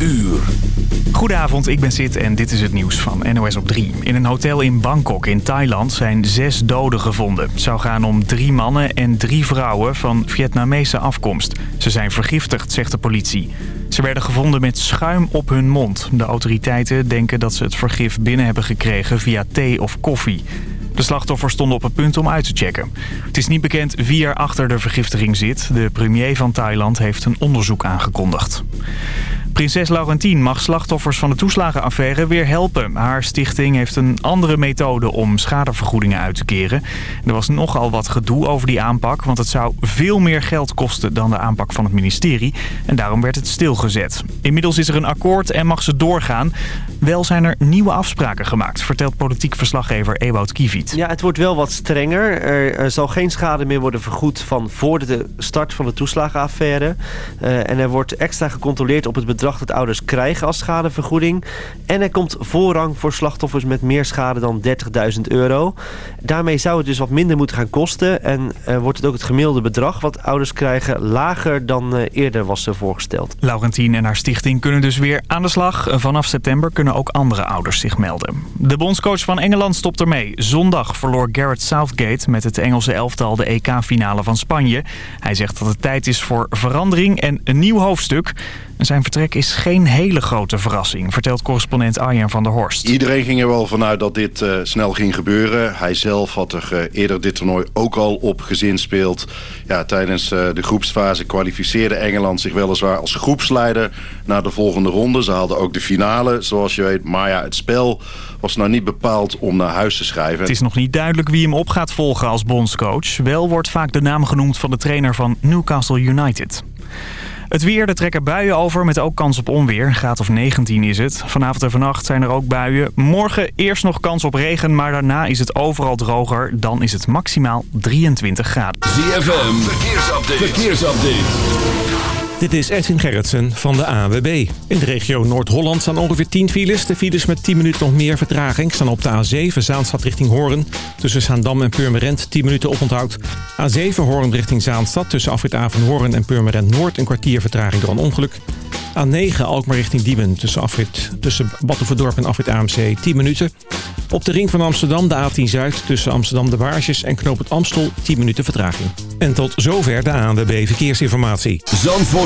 uur. Goedenavond, ik ben Sid en dit is het nieuws van NOS op 3. In een hotel in Bangkok in Thailand zijn zes doden gevonden. Het zou gaan om drie mannen en drie vrouwen van Vietnamese afkomst. Ze zijn vergiftigd, zegt de politie. Ze werden gevonden met schuim op hun mond. De autoriteiten denken dat ze het vergif binnen hebben gekregen via thee of koffie. De slachtoffers stonden op het punt om uit te checken. Het is niet bekend wie er achter de vergiftiging zit. De premier van Thailand heeft een onderzoek aangekondigd. Prinses Laurentien mag slachtoffers van de toeslagenaffaire weer helpen. Haar stichting heeft een andere methode om schadevergoedingen uit te keren. Er was nogal wat gedoe over die aanpak, want het zou veel meer geld kosten dan de aanpak van het ministerie. En daarom werd het stilgezet. Inmiddels is er een akkoord en mag ze doorgaan. Wel zijn er nieuwe afspraken gemaakt, vertelt politiek verslaggever Ewout Kiviet. Ja, het wordt wel wat strenger. Er, zal geen schade meer worden vergoed van voor de start van de toeslagenaffaire. Uh, en er wordt extra gecontroleerd op het bedrag dat ouders krijgen als schadevergoeding. En er komt voorrang voor slachtoffers met meer schade dan 30.000 euro. Daarmee zou het dus wat minder moeten gaan kosten. En uh, wordt het ook het gemiddelde bedrag wat ouders krijgen lager dan uh, eerder was voorgesteld. Laurentien en haar stichting kunnen dus weer aan de slag. Vanaf september kunnen ook andere ouders zich melden. De bondscoach van Engeland stopt ermee. Zondag verloor Garrett Southgate met het Engelse elftal de EK-finale van Spanje. Hij zegt dat het tijd is voor verandering en een nieuw hoofdstuk. Zijn vertrek is geen hele grote verrassing, vertelt correspondent Arjen van der Horst. Iedereen ging er wel vanuit dat dit uh, snel ging gebeuren. Hij zelf had er uh, eerder dit toernooi ook al op gezinspeeld. Ja, tijdens uh, de groepsfase kwalificeerde Engeland zich weliswaar als groepsleider naar de volgende ronde. Ze hadden ook de finale, zoals je weet. Maar ja, het spel was nou niet bepaald om naar huis te schrijven. Het is nog niet duidelijk wie hem op gaat volgen als bondscoach. Wel wordt vaak de naam genoemd van de trainer van Newcastle United. Het weer, er trekken buien over met ook kans op onweer. Graad of 19 is het. Vanavond en vannacht zijn er ook buien. Morgen eerst nog kans op regen, maar daarna is het overal droger. Dan is het maximaal 23 graden. ZFM, verkeersupdate. verkeersupdate. Dit is Edwin Gerritsen van de AWB. In de regio Noord-Holland staan ongeveer 10 files. De files met 10 minuten nog meer vertraging staan op de A7 Zaanstad richting Hoorn. Tussen Zaandam en Purmerend 10 minuten oponthoud. A7 Hoorn richting Zaanstad tussen Afrit Hoorn en Purmerend Noord een kwartier vertraging door een ongeluk. A9 Alkmaar richting Diemen tussen, afrit, tussen Battenverdorp en Afrit AMC 10 minuten. Op de ring van Amsterdam de A10 Zuid tussen Amsterdam de Baarsjes en Knoop het Amstel 10 minuten vertraging. En tot zover de ANWB Verkeersinformatie.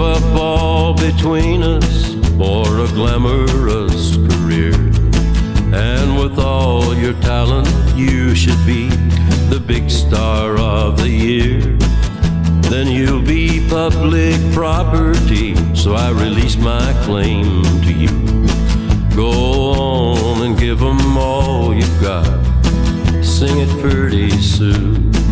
gave up between us for a glamorous career And with all your talent you should be the big star of the year. Then you'll be public property, so I release my claim to you. Go on and give them all you've got. Sing it pretty soon.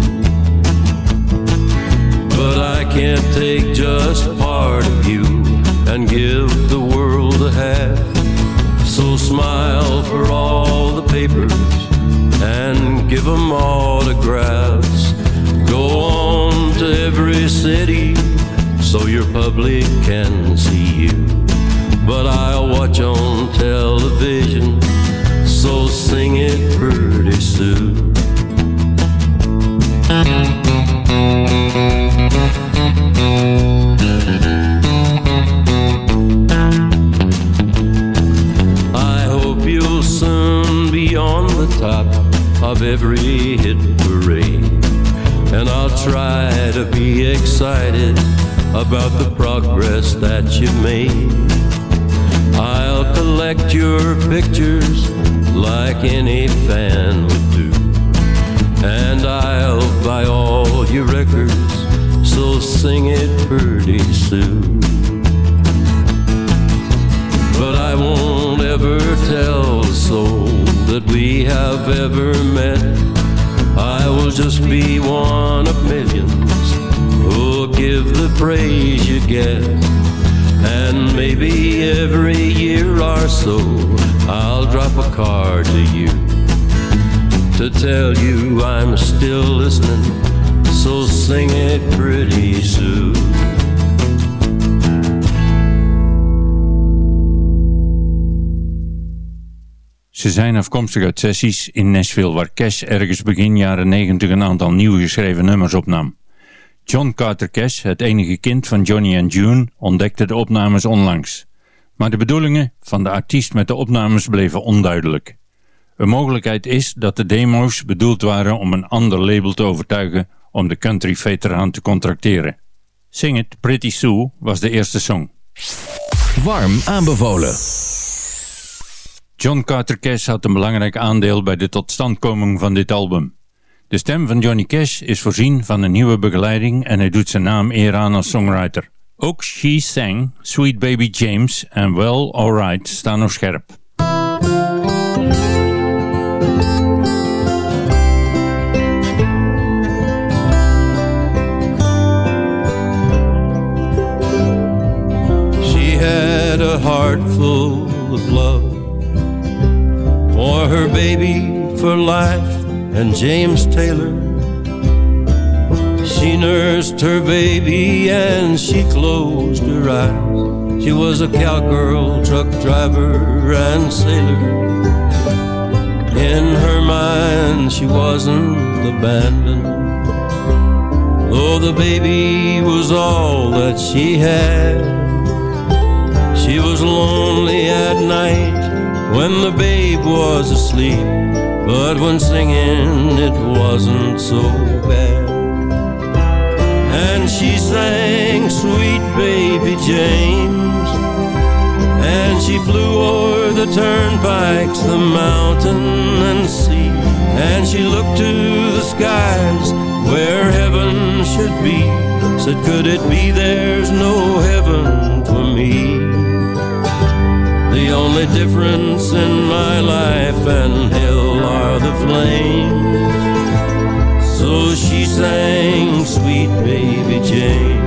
City so your public can see you. But I'll watch on television, so sing it pretty soon. I hope you'll soon be on the top of every try to be excited about the progress that you've made. I'll collect your pictures like any fan would do. And I'll buy all your records, so sing it pretty soon. But I won't ever tell a soul that we have ever met I will just be one of millions who'll give the praise you get. And maybe every year or so, I'll drop a card to you to tell you I'm still listening. So sing it pretty soon. Ze zijn afkomstig uit sessies in Nashville waar Cash ergens begin jaren 90 een aantal nieuw geschreven nummers opnam. John Carter Cash, het enige kind van Johnny en June, ontdekte de opnames onlangs. Maar de bedoelingen van de artiest met de opnames bleven onduidelijk. Een mogelijkheid is dat de demo's bedoeld waren om een ander label te overtuigen om de country veteraan te contracteren. Sing It Pretty Sue was de eerste song. Warm aanbevolen. John Carter Cash had een belangrijk aandeel bij de totstandkoming van dit album. De stem van Johnny Cash is voorzien van een nieuwe begeleiding en hij doet zijn naam eer aan als songwriter. Ook She Sang, Sweet Baby James en Well Alright staan nog scherp. She had a heart full of love for her baby for life and James Taylor. She nursed her baby and she closed her eyes. She was a cowgirl, truck driver, and sailor. In her mind, she wasn't abandoned. Though the baby was all that she had, she was lonely at night when the babe was asleep. But when singing, it wasn't so bad. And she sang Sweet Baby James. And she flew o'er the turnpikes, the mountain and sea. And she looked to the skies where heaven should be. Said, Could it be there's no heaven for me? The only difference in my life and hell are the flames. So she sang, Sweet Baby Jane.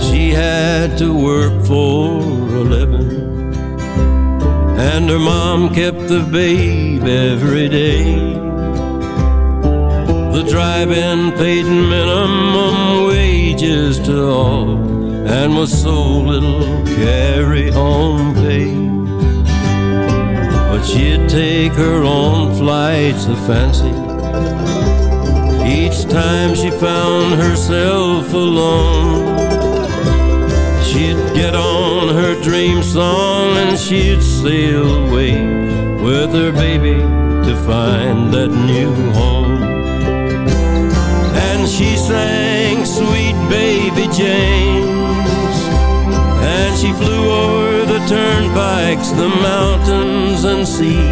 She had to work for kept the babe every day. The drive-in paid minimum wages to all, and was so little carry-on pay. But she'd take her own flights of fancy. Each time she found herself alone, she'd get on her dream song and she'd sail away with her baby to find that new home. And she sang Sweet Baby James. And she flew over the turnpikes, the mountains and sea.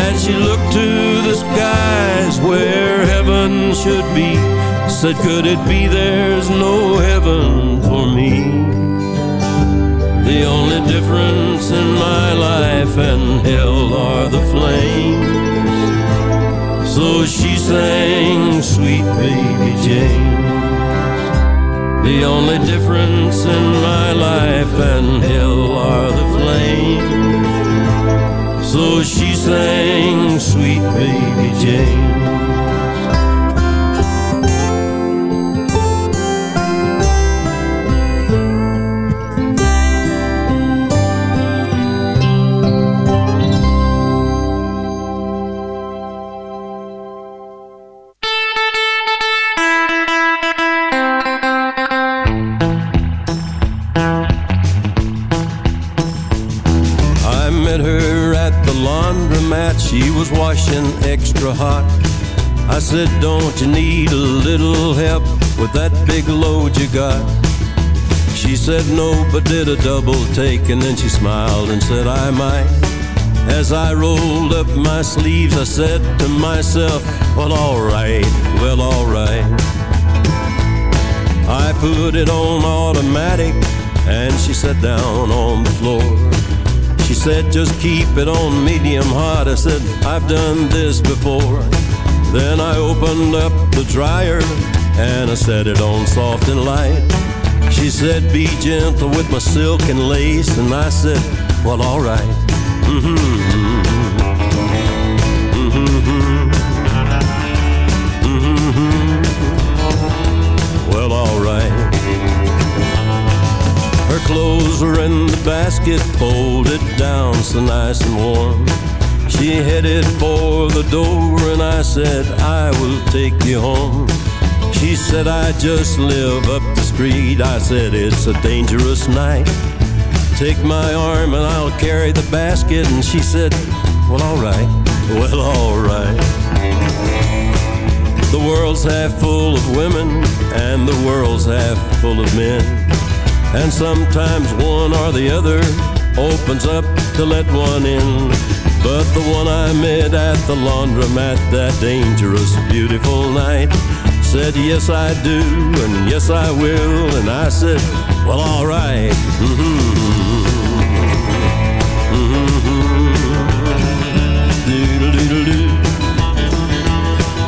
And she looked to the skies where heaven should be. Said, could it be there's no heaven for me? The only difference in my life and hell are the flames. So she sang, Sweet Baby James. The only difference in my life and hell are the flames. So she sang, Sweet Baby James. That big load you got? She said, No, but did a double take. And then she smiled and said, I might. As I rolled up my sleeves, I said to myself, Well, alright, well, alright. I put it on automatic and she sat down on the floor. She said, just keep it on medium hot. I said, I've done this before. Then I opened up the dryer and I set it on soft and light. She said, be gentle with my silk and lace. And I said, well, all right. Mm-hmm. Mm-hmm. Mm-hmm. Well, all right. Her clothes were in the basket, folded down so nice and warm. She headed for the door, and I said, I will take you home. She said, I just live up the street. I said, it's a dangerous night. Take my arm and I'll carry the basket. And she said, Well, all right, well, all right. The world's half full of women, and the world's half full of men. And sometimes one or the other opens up to let one in. But the one I met at the laundromat that dangerous, beautiful night said, Yes, I do, and yes, I will. And I said, Well, all right. Mm-hmm.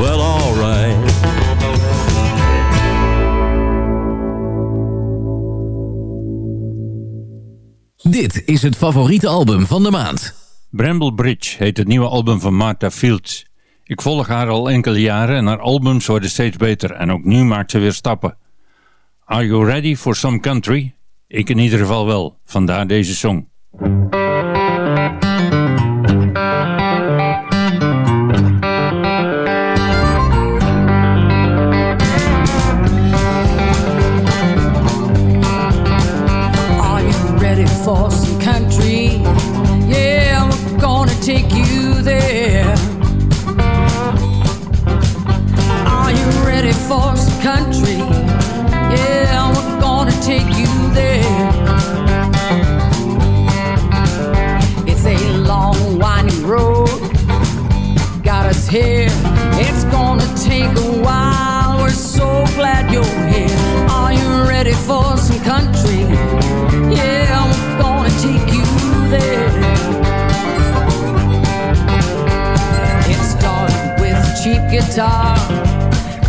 Well, all right. Dit is het favoriete album van de maand. Bramble Bridge heet het nieuwe album van Martha Fields. Ik volg haar al enkele jaren en haar albums worden steeds beter en ook nu maakt ze weer stappen. Are you ready for some country? Ik in ieder geval wel, vandaar deze song. Country? Yeah, we're gonna take you there. It's a long, winding road. Got us here. It's gonna take a while. We're so glad you're here. Are you ready for some country? Yeah, we're gonna take you there. It started with cheap guitar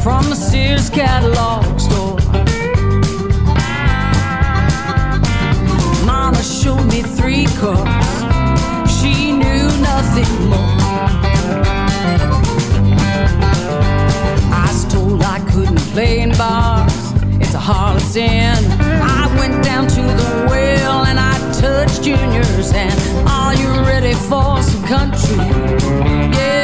from the Sears catalog store. Mama showed me three chords. She knew nothing more. I was told I couldn't play in bars. It's a harlot's sin. I went down to the well and I touched Junior's hand. Are you ready for some country? Yeah,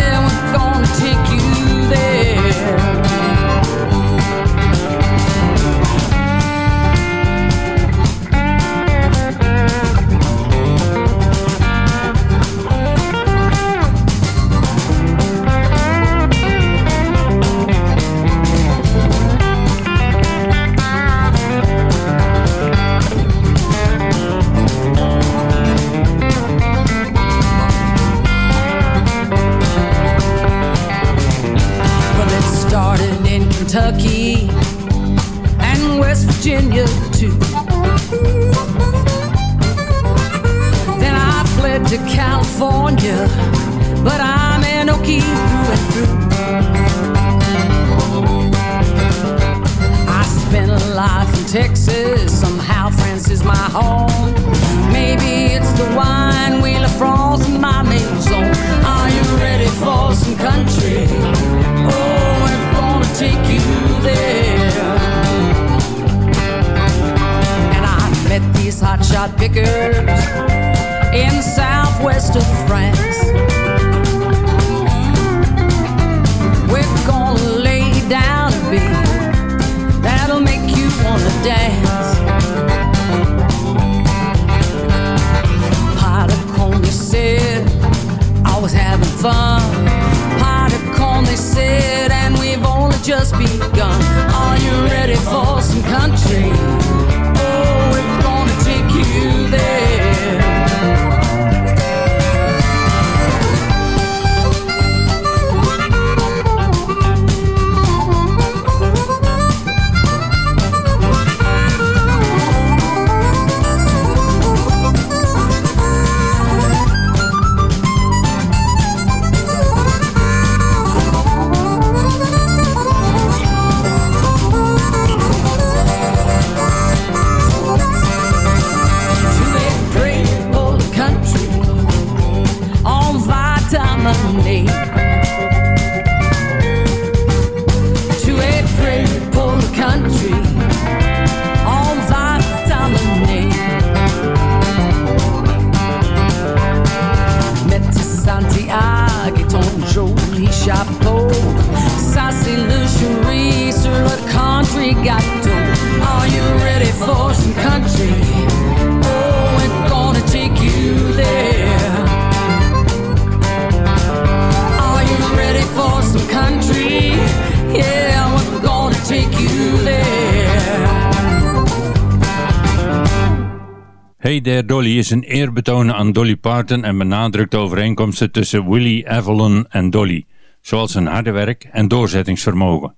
is een eerbetoon aan Dolly Parton en benadrukt de overeenkomsten tussen Willie Avalon en Dolly, zoals hun harde werk en doorzettingsvermogen.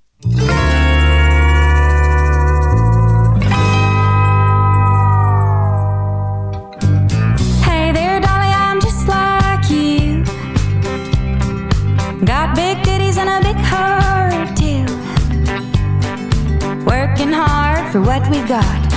Got big and a big heart too. Working hard for what we got.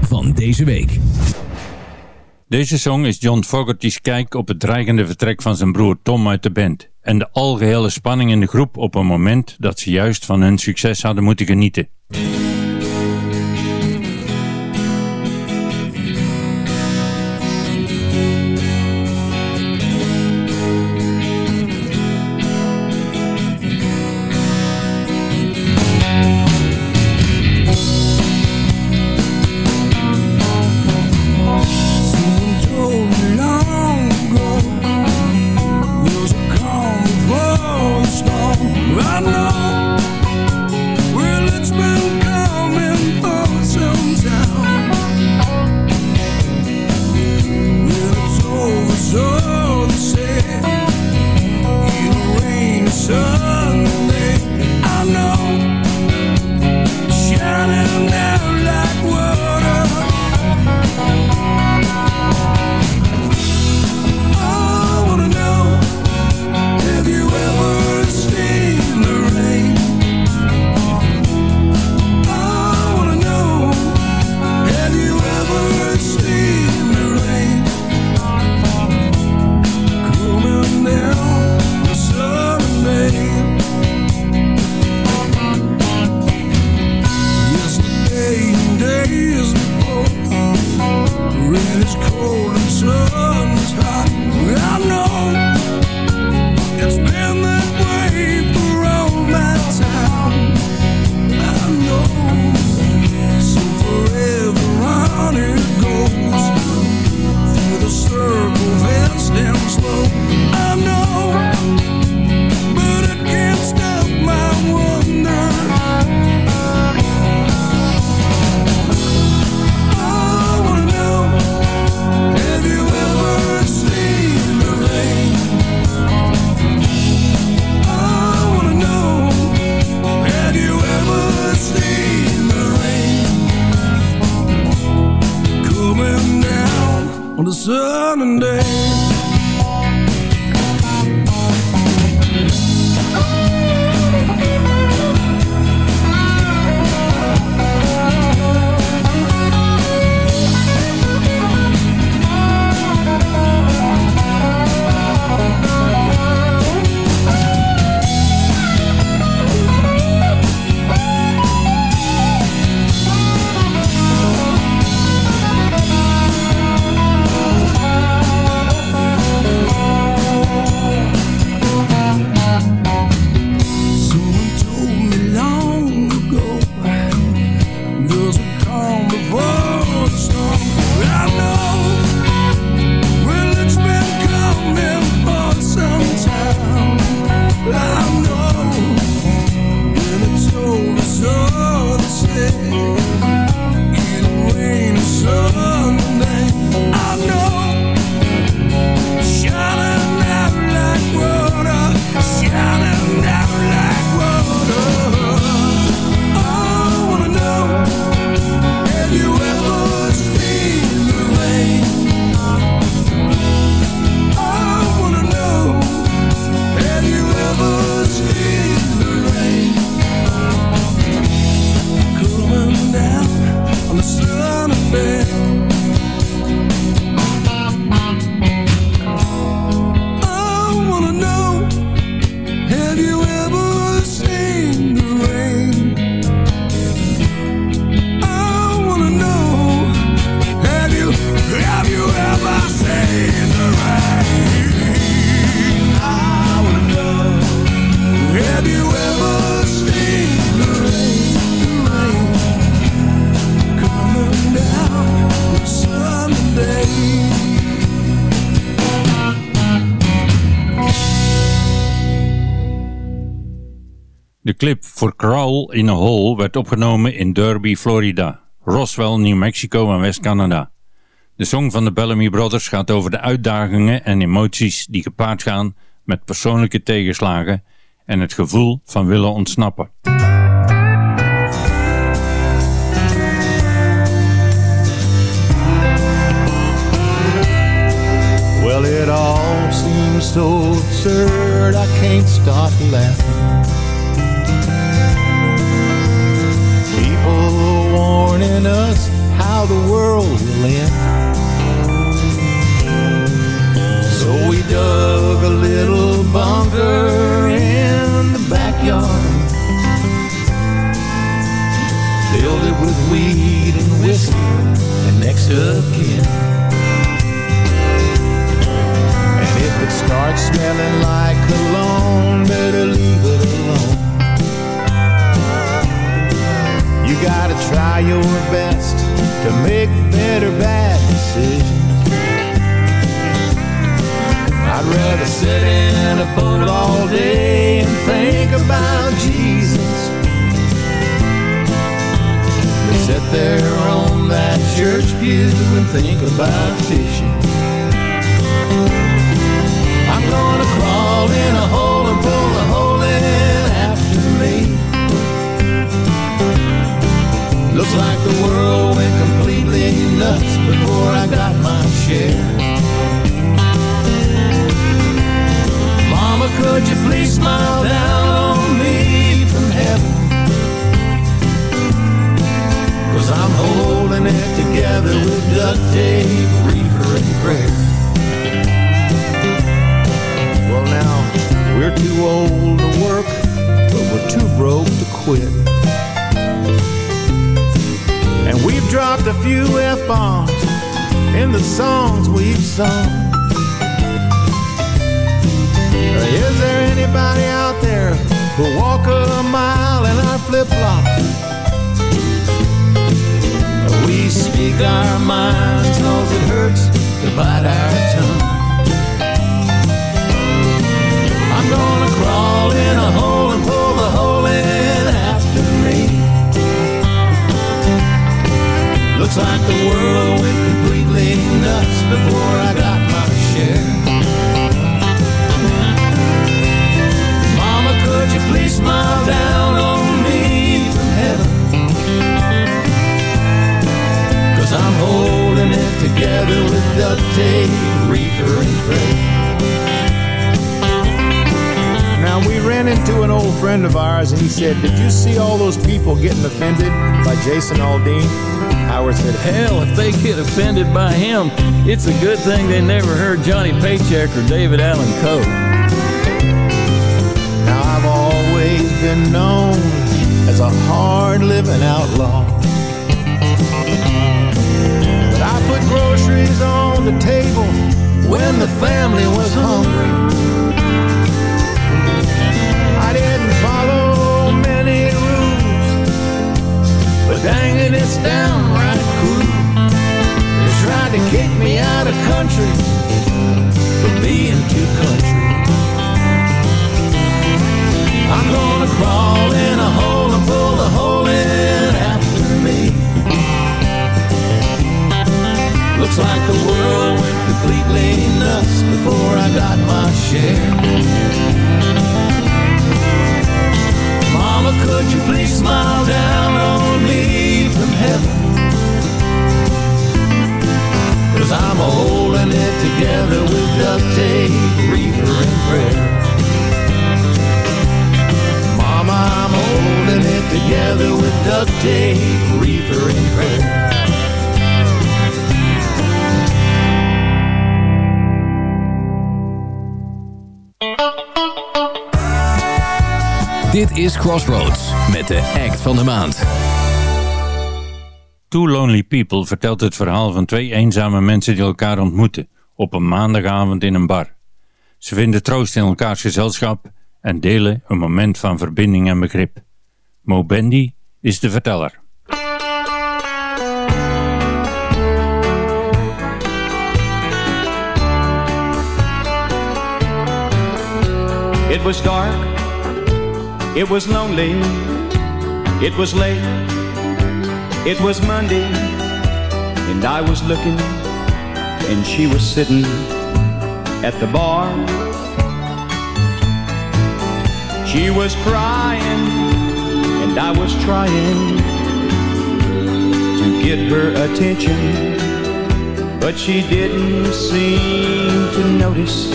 van deze week. Deze song is John Fogerty's kijk op het dreigende vertrek van zijn broer Tom uit de band en de algehele spanning in de groep op een moment dat ze juist van hun succes hadden moeten genieten. Voor Crawl in a Hole werd opgenomen in Derby, Florida, Roswell, New Mexico en West-Canada. De song van de Bellamy Brothers gaat over de uitdagingen en emoties die gepaard gaan met persoonlijke tegenslagen en het gevoel van willen ontsnappen. Well, it all seems so absurd, I can't stop laughing. Of kin. And if it starts smelling like cologne, better leave it alone. You gotta try your best to make pew and think about fishing. I'm gonna crawl in a hole and pull the hole in after me. Looks like the world went completely nuts before I got my share. Mama, could you please smile down on me from heaven? I'm holding it together with duct tape, reefer, and prayer. Well, now, we're too old to work, but we're too broke to quit. And we've dropped a few F bombs in the songs we've sung. Is there anybody out there who'll walk a mile in our flip flops? We speak our minds cause it hurts to bite our tongue. Said, Did you see all those people getting offended by Jason Aldean? Howard said, Hell, if they get offended by him, it's a good thing they never heard Johnny Paycheck or David Allan Coe. Now I've always been known as a hard living outlaw. But I put groceries on the table when the family was hungry. Dang it, it's downright cool. They tried to kick me out of country for being too country. I'm gonna crawl in a hole and pull the hole in after me. Looks like the world went completely nuts before I got my share. Mama, could you please smile down on me heaven? Cause I'm holding it together with duct tape, reefer, and prayer. Mama, I'm holding it together with duct tape, reefer, and prayer. Dit is Crossroads met de act van de maand. Two Lonely People vertelt het verhaal van twee eenzame mensen die elkaar ontmoeten op een maandagavond in een bar. Ze vinden troost in elkaars gezelschap en delen een moment van verbinding en begrip. Mo Bendy is de verteller. It was dark It was lonely, it was late, it was Monday, and I was looking, and she was sitting at the bar. She was crying, and I was trying to get her attention, but she didn't seem to notice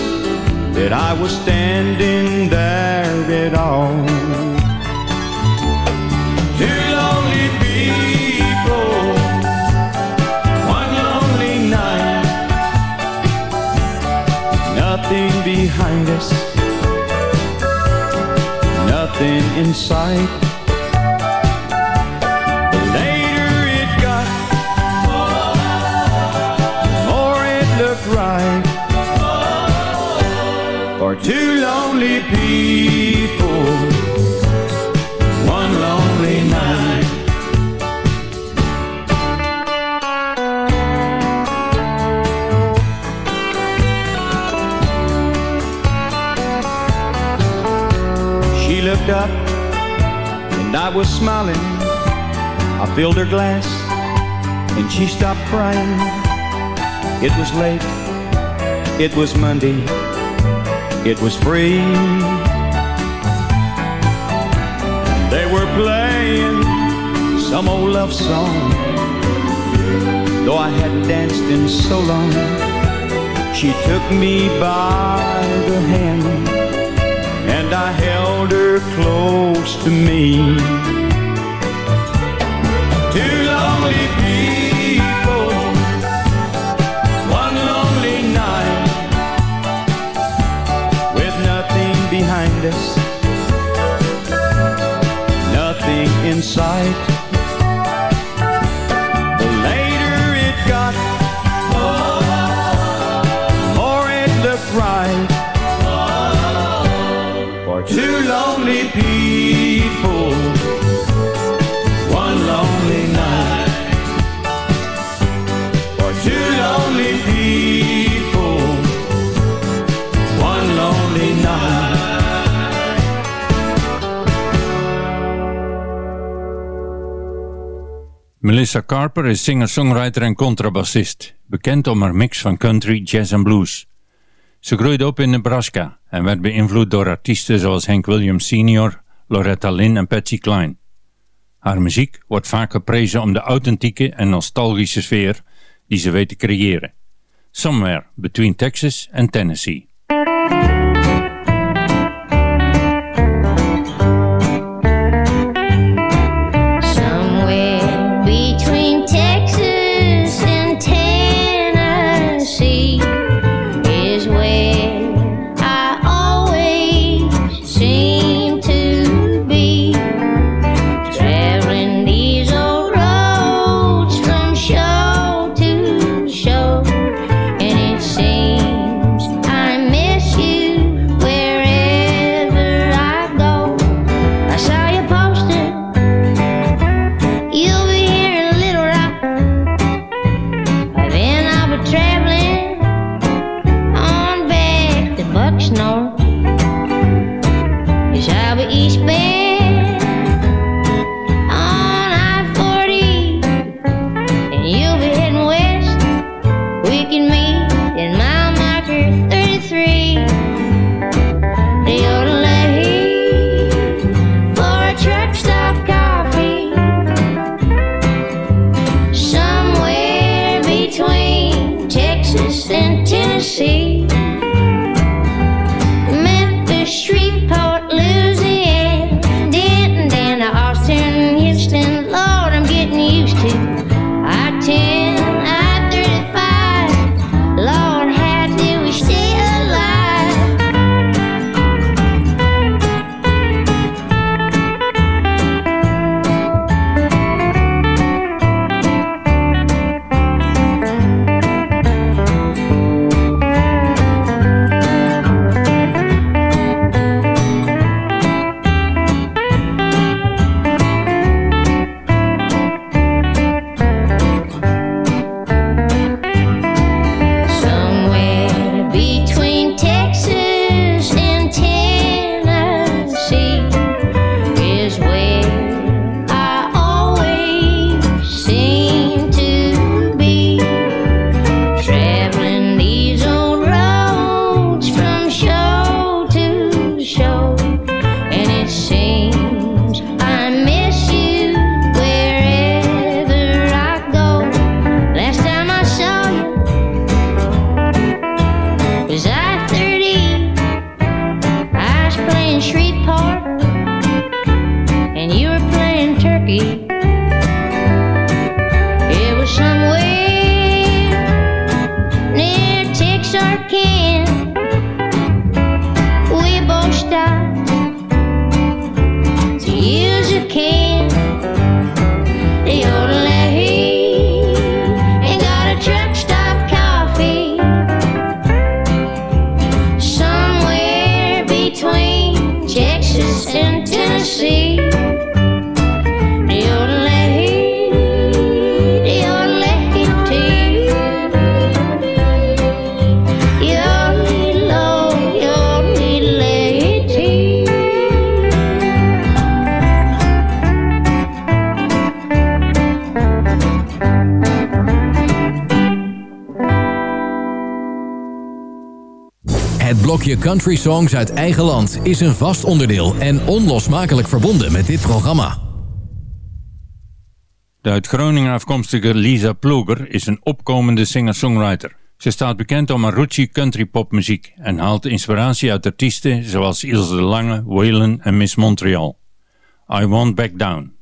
that I was standing there at all. Nothing in sight. Later it got, more it looked right for two lonely people, looked up and I was smiling. I filled her glass and she stopped crying. It was late, it was Monday it was free. They were playing some old love song. Though I hadn't danced in so long, she took me by the hand held her close to me. Melissa Carper is singer-songwriter en contrabassist, bekend om haar mix van country, jazz en blues. Ze groeide op in Nebraska en werd beïnvloed door artiesten zoals Hank Williams Sr., Loretta Lynn en Patsy Cline. Haar muziek wordt vaak geprezen om de authentieke en nostalgische sfeer die ze weet te creëren. Somewhere Between Texas and Tennessee. Je country songs uit eigen land is een vast onderdeel en onlosmakelijk verbonden met dit programma. De uit Groningen afkomstige Lisa Ploeger is een opkomende singer-songwriter. Ze staat bekend om Marucci country popmuziek en haalt inspiratie uit artiesten zoals Ilse de Lange, Waylon en Miss Montreal. I Won't Back Down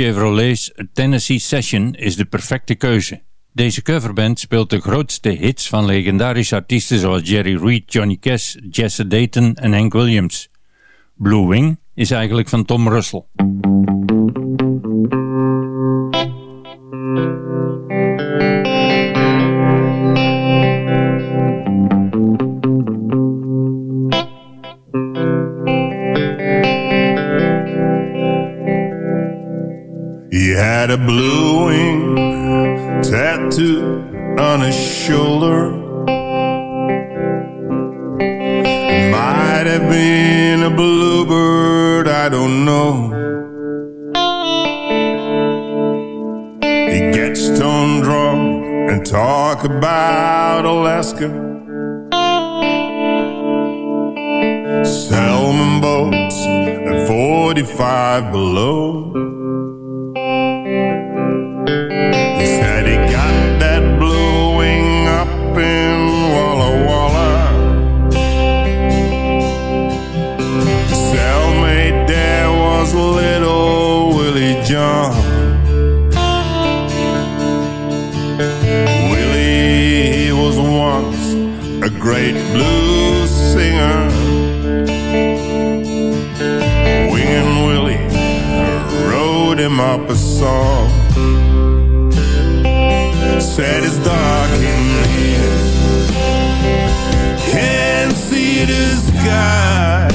Chevrolet's Tennessee Session is de perfecte keuze. Deze coverband speelt de grootste hits van legendarische artiesten zoals Jerry Reed, Johnny Cash, Jesse Dayton en Hank Williams. Blue Wing is eigenlijk van Tom Russell. had a blue wing tattooed on his shoulder. Might have been a bluebird, I don't know. He gets stone drunk and talk about Alaska. Salmon boats at 45 below. a song. Said it's dark in here, can't see the sky.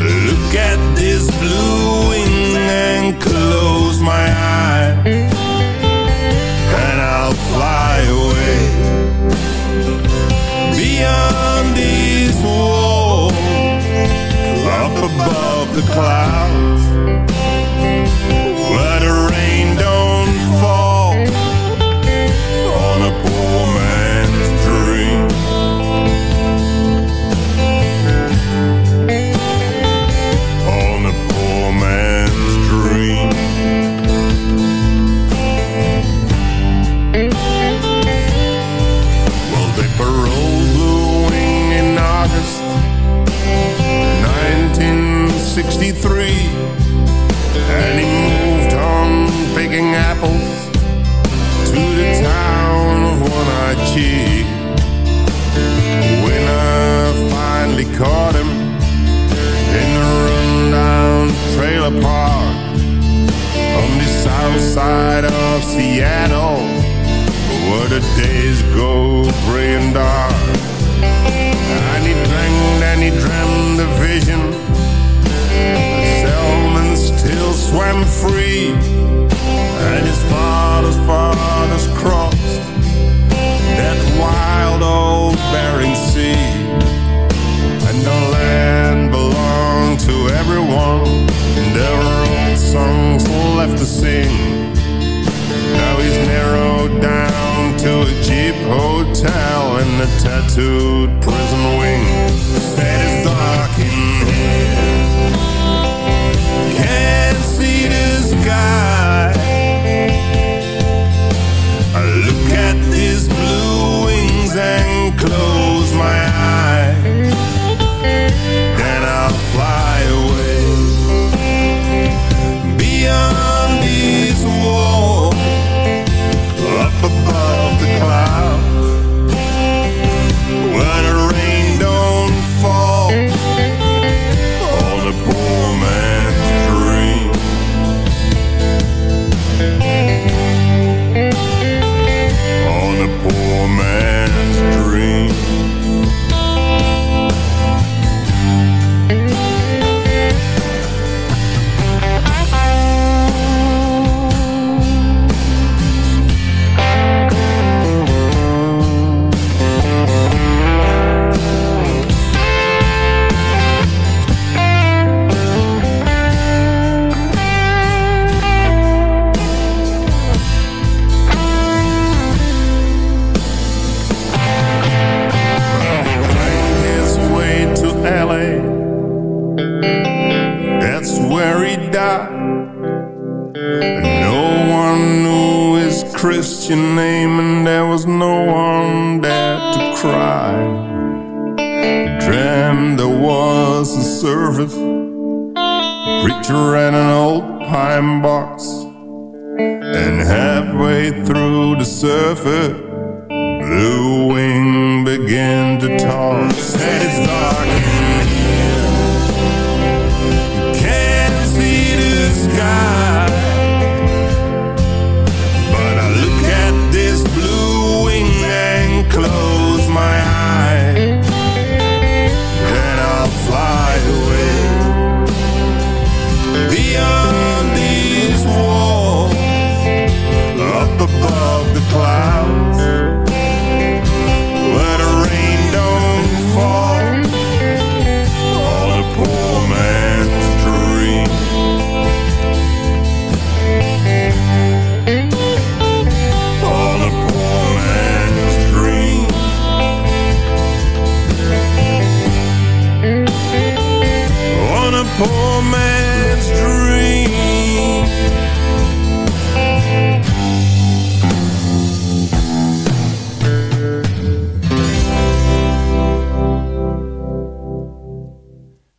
Look at this blue wing and close my eyes. and I'll fly away beyond these walls, up above the clouds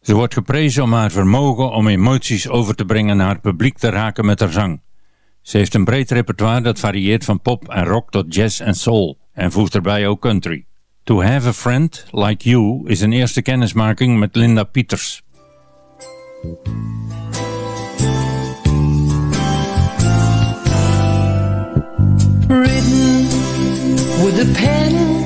Ze wordt geprezen om haar vermogen om emoties over te brengen naar het publiek te raken met haar zang. Ze heeft een breed repertoire dat varieert van pop en rock tot jazz en soul en voegt erbij ook country. To Have a Friend Like You is een eerste kennismaking met Linda Pieters. Written with a pen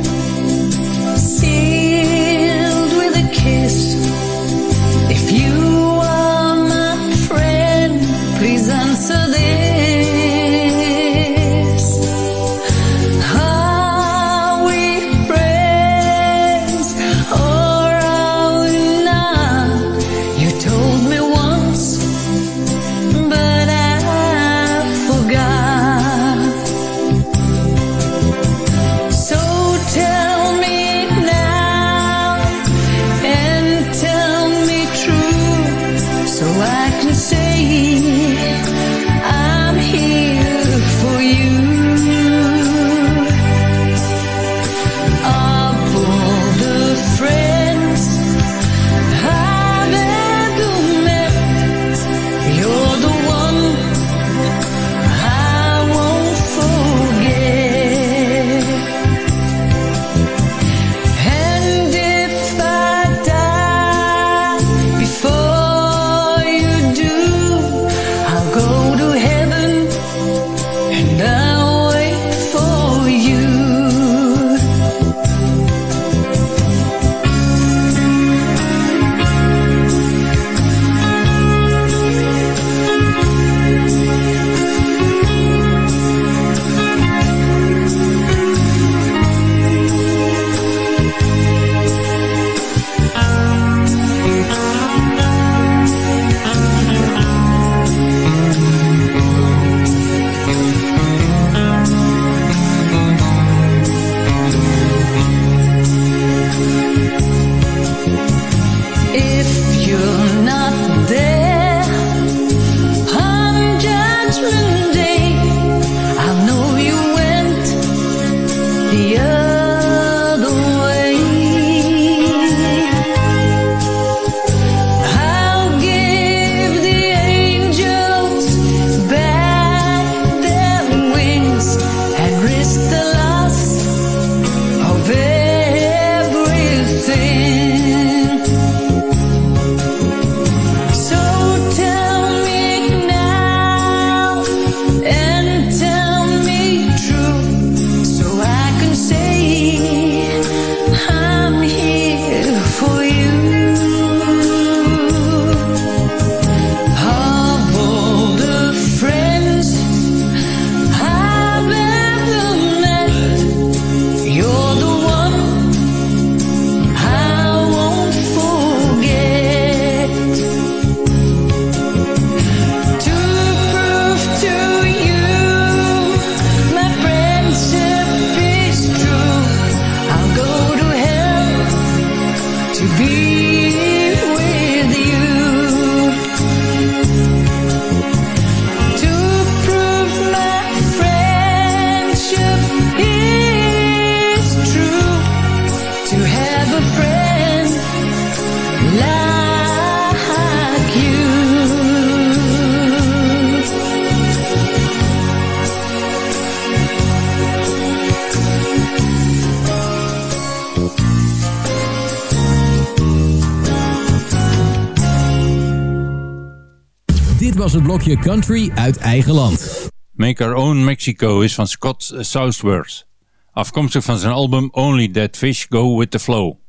was het blokje Country uit eigen land. Make Our Own Mexico is van Scott Southworth. Afkomstig van zijn album Only That Fish Go With The Flow.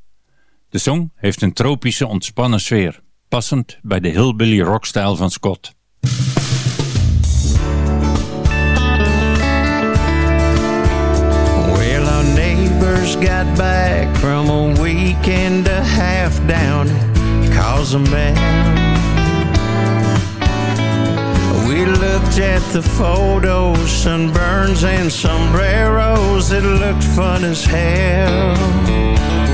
De song heeft een tropische ontspannen sfeer. Passend bij de hillbilly rockstijl van Scott. Well, our neighbors got back from a weekend a half down at Cozumel. We looked at the photos, sunburns and sombreros. It looked fun as hell.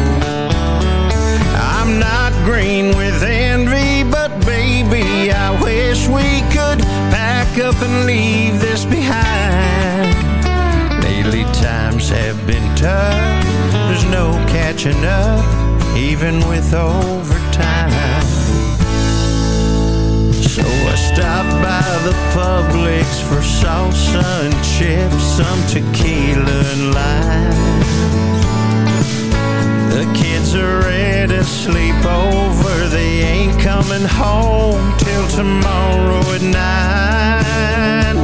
Not green with envy, but baby, I wish we could pack up and leave this behind. Lately times have been tough. There's no catching up, even with overtime. So I stopped by the Publix for salsa and chips, some tequila and lime. Sleep over. They ain't coming home till tomorrow at nine.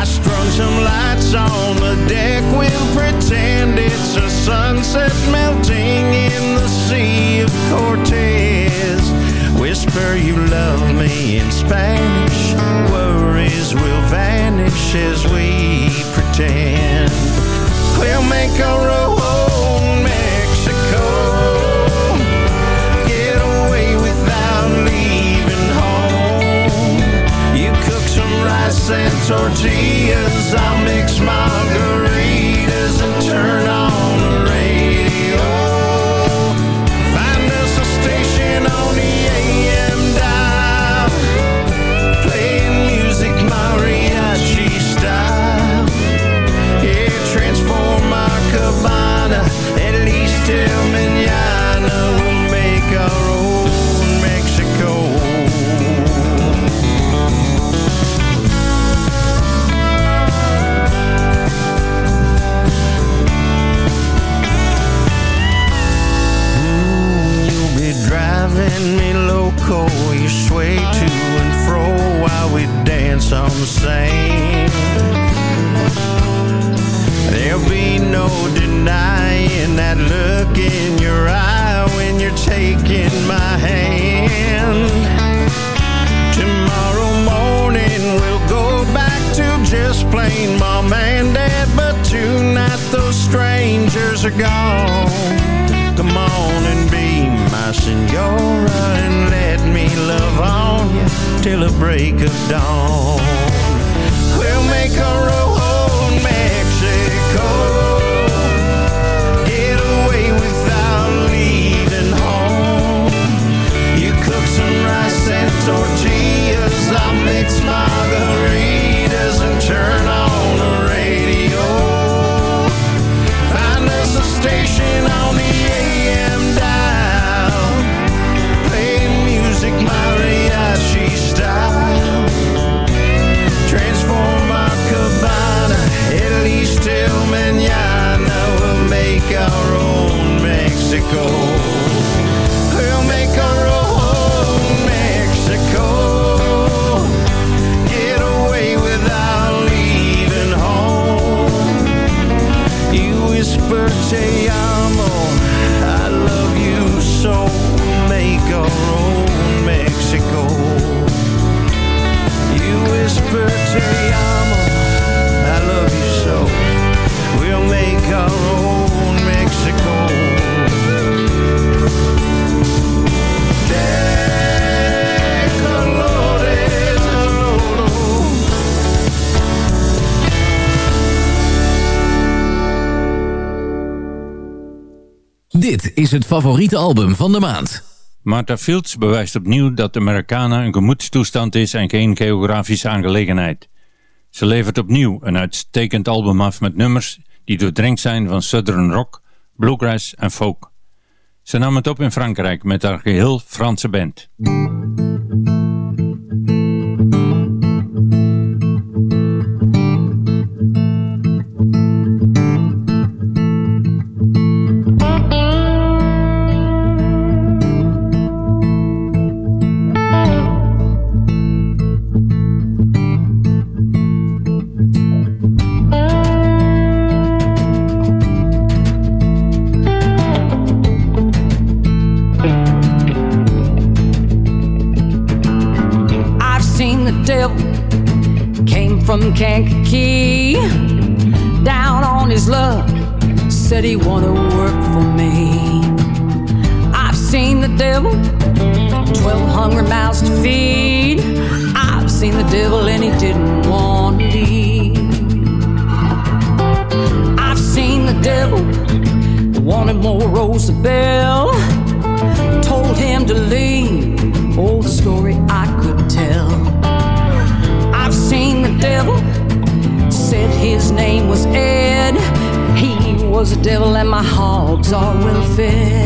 I strung some lights on the deck. We'll pretend it's a sunset melting in the Sea of Cortez. Whisper you love me in Spanish. Worries is het favoriete album van de maand. Martha Fields bewijst opnieuw dat Americana een gemoedstoestand is en geen geografische aangelegenheid. Ze levert opnieuw een uitstekend album af met nummers die doordrenkt zijn van southern rock, bluegrass en folk. Ze nam het op in Frankrijk met haar geheel Franse band. From Kankakee down on his luck said he wanna work for me. I've seen the devil 12 hungry mouths to feed. I've seen the devil and he didn't want to leave. I've seen the devil wanted more Roosevelt told him to leave. Old story the devil, said his name was Ed. He was a devil, and my hogs are well fed.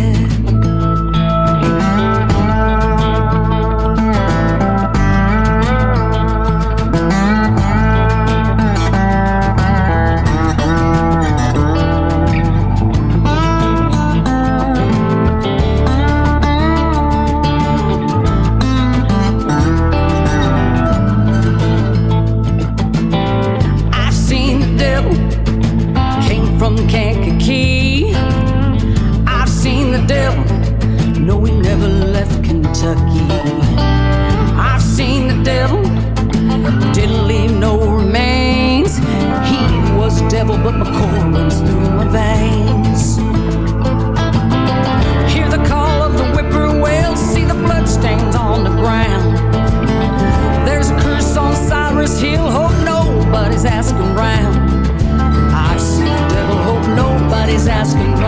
always asking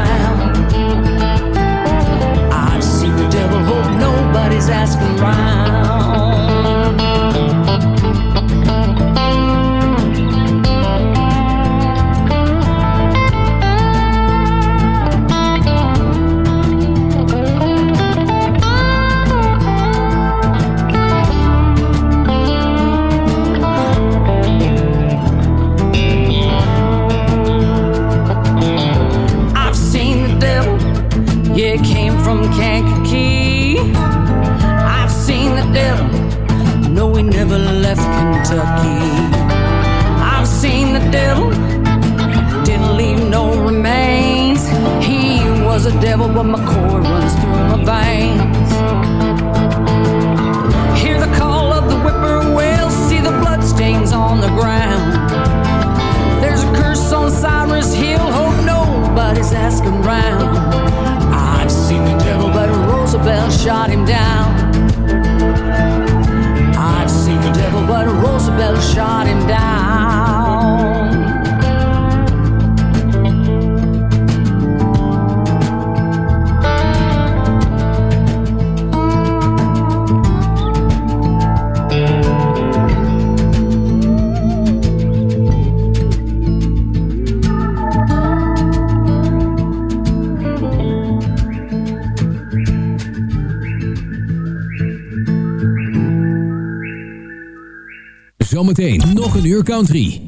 your country.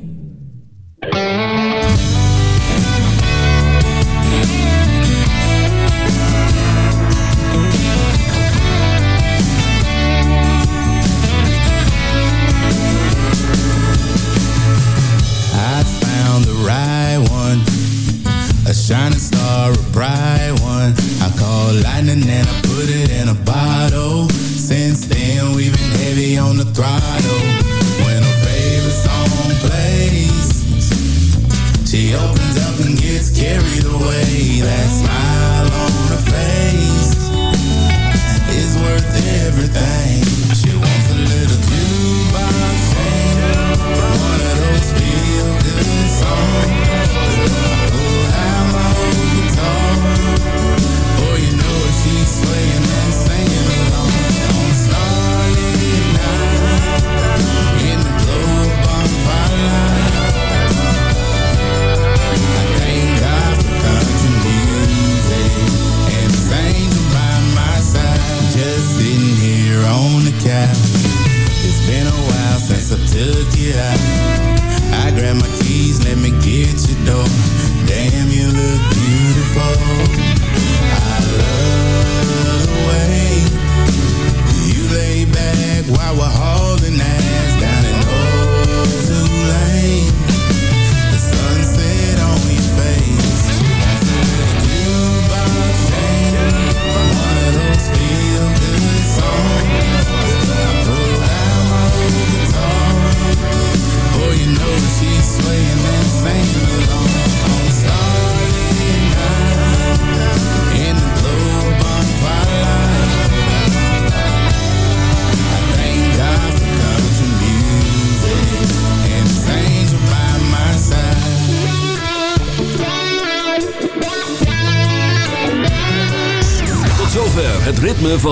carried away. That's my